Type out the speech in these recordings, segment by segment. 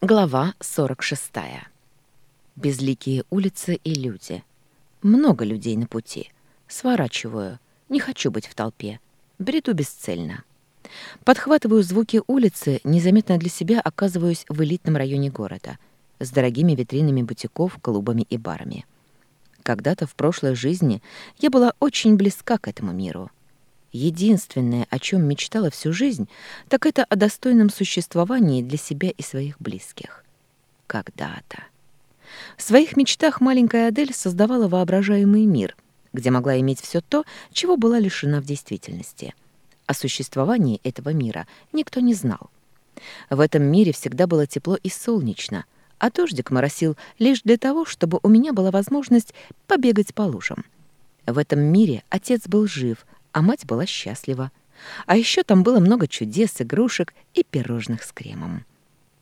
Глава 46. Безликие улицы и люди. Много людей на пути. Сворачиваю. Не хочу быть в толпе. Бреду бесцельно. Подхватываю звуки улицы, незаметно для себя оказываюсь в элитном районе города с дорогими витринами бутиков, клубами и барами. Когда-то в прошлой жизни я была очень близка к этому миру — Единственное, о чем мечтала всю жизнь, так это о достойном существовании для себя и своих близких. Когда-то. В своих мечтах маленькая Адель создавала воображаемый мир, где могла иметь все то, чего была лишена в действительности. О существовании этого мира никто не знал. В этом мире всегда было тепло и солнечно, а дождик моросил лишь для того, чтобы у меня была возможность побегать по лужам. В этом мире отец был жив, а мать была счастлива. А еще там было много чудес, игрушек и пирожных с кремом.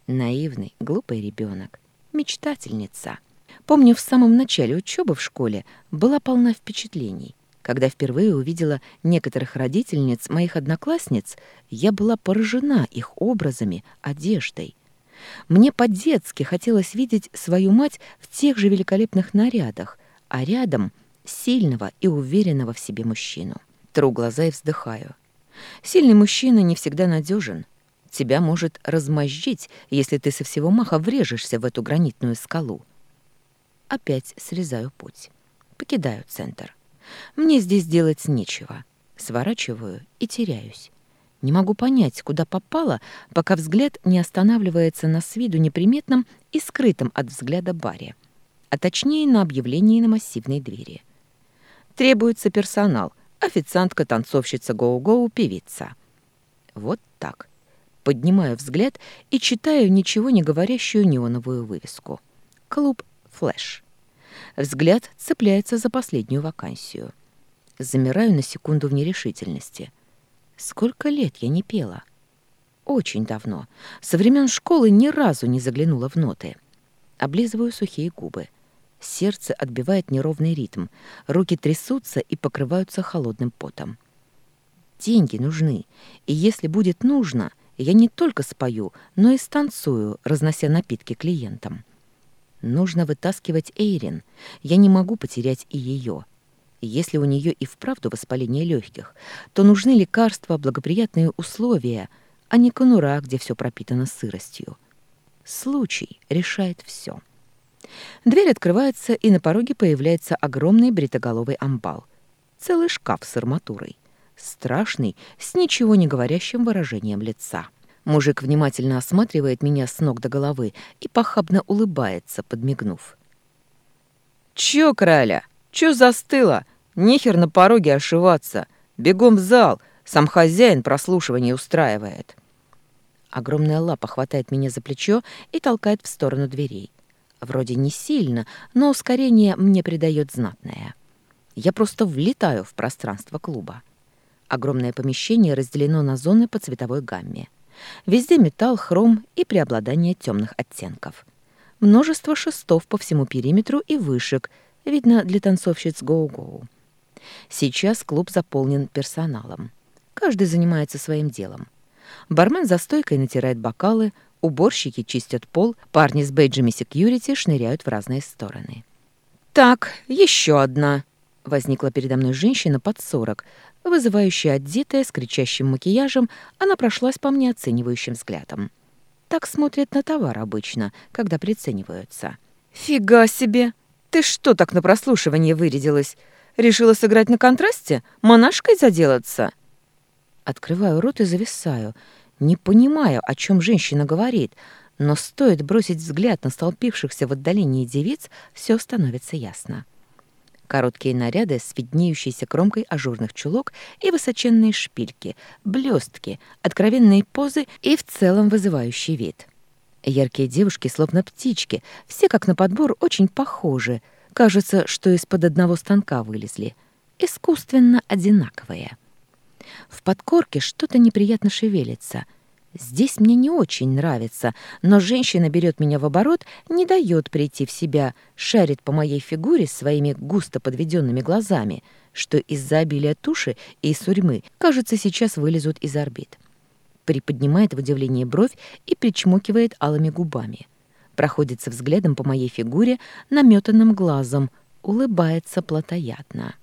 Наивный, глупый ребенок, мечтательница. Помню, в самом начале учебы в школе была полна впечатлений. Когда впервые увидела некоторых родительниц моих одноклассниц, я была поражена их образами, одеждой. Мне по-детски хотелось видеть свою мать в тех же великолепных нарядах, а рядом — сильного и уверенного в себе мужчину. Тру глаза и вздыхаю. Сильный мужчина не всегда надежен. Тебя может размозжить, если ты со всего маха врежешься в эту гранитную скалу. Опять срезаю путь. Покидаю центр. Мне здесь делать нечего. Сворачиваю и теряюсь. Не могу понять, куда попала, пока взгляд не останавливается на с виду неприметном и скрытом от взгляда баре, а точнее на объявлении на массивной двери. Требуется персонал — Официантка, танцовщица, гоу-гоу, певица. Вот так. Поднимаю взгляд и читаю ничего не говорящую неоновую вывеску. Клуб «Флэш». Взгляд цепляется за последнюю вакансию. Замираю на секунду в нерешительности. Сколько лет я не пела? Очень давно. Со времен школы ни разу не заглянула в ноты. Облизываю сухие губы. Сердце отбивает неровный ритм, руки трясутся и покрываются холодным потом. Деньги нужны, и если будет нужно, я не только спою, но и станцую, разнося напитки клиентам. Нужно вытаскивать Эйрин. Я не могу потерять и ее. Если у нее и вправду воспаление легких, то нужны лекарства, благоприятные условия, а не конура, где все пропитано сыростью. Случай решает все. Дверь открывается, и на пороге появляется огромный бритоголовый амбал. Целый шкаф с арматурой. Страшный, с ничего не говорящим выражением лица. Мужик внимательно осматривает меня с ног до головы и похабно улыбается, подмигнув. «Чё, краля? Чё застыла? Нехер на пороге ошиваться. Бегом в зал. Сам хозяин прослушивание устраивает». Огромная лапа хватает меня за плечо и толкает в сторону дверей. Вроде не сильно, но ускорение мне придает знатное. Я просто влетаю в пространство клуба. Огромное помещение разделено на зоны по цветовой гамме. Везде металл, хром и преобладание темных оттенков. Множество шестов по всему периметру и вышек, видно для танцовщиц гоу-гоу. Сейчас клуб заполнен персоналом. Каждый занимается своим делом. Бармен за стойкой натирает бокалы, Уборщики чистят пол, парни с бейджами секьюрити шныряют в разные стороны. «Так, еще одна!» Возникла передо мной женщина под сорок, вызывающая одетая, с кричащим макияжем, она прошлась по мне оценивающим взглядом. Так смотрят на товар обычно, когда прицениваются. «Фига себе! Ты что так на прослушивание вырядилась? Решила сыграть на контрасте? Монашкой заделаться?» Открываю рот и зависаю — не понимаю, о чем женщина говорит, но стоит бросить взгляд на столпившихся в отдалении девиц, все становится ясно. Короткие наряды с виднеющейся кромкой ажурных чулок и высоченные шпильки, блестки, откровенные позы и в целом вызывающий вид. Яркие девушки, словно птички, все как на подбор очень похожи. Кажется, что из-под одного станка вылезли. Искусственно одинаковые. В подкорке что-то неприятно шевелится. Здесь мне не очень нравится, но женщина берет меня в оборот, не дает прийти в себя, шарит по моей фигуре своими густо подведенными глазами, что из-за обилия туши и сурьмы, кажется, сейчас вылезут из орбит. приподнимает в удивлении бровь и причмокивает алыми губами. Проходится взглядом по моей фигуре наметанным глазом, улыбается плотоядно.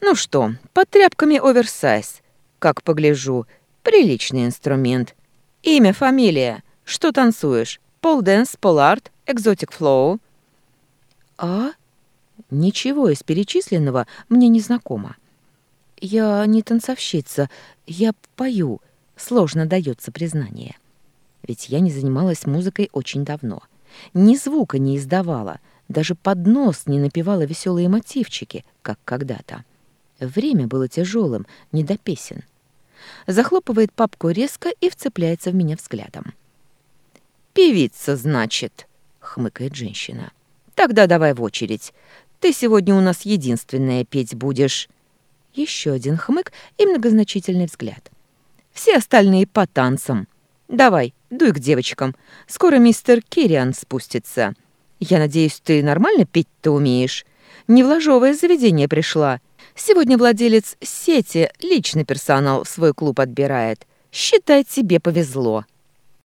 «Ну что, под тряпками оверсайз. Как погляжу, приличный инструмент. Имя, фамилия. Что танцуешь? Pole dance, pole art, exotic flow?» «А?» Ничего из перечисленного мне не знакомо. Я не танцовщица, я пою. Сложно дается признание. Ведь я не занималась музыкой очень давно. Ни звука не издавала, даже под нос не напевала веселые мотивчики, как когда-то. Время было тяжелым, не до песен. Захлопывает папку резко и вцепляется в меня взглядом. «Певица, значит», — хмыкает женщина. «Тогда давай в очередь. Ты сегодня у нас единственная петь будешь». Еще один хмык и многозначительный взгляд. «Все остальные по танцам. Давай, дуй к девочкам. Скоро мистер Кириан спустится. Я надеюсь, ты нормально петь-то умеешь? Не в ложовое заведение пришла. Сегодня владелец сети личный персонал в свой клуб отбирает. Считай, тебе повезло».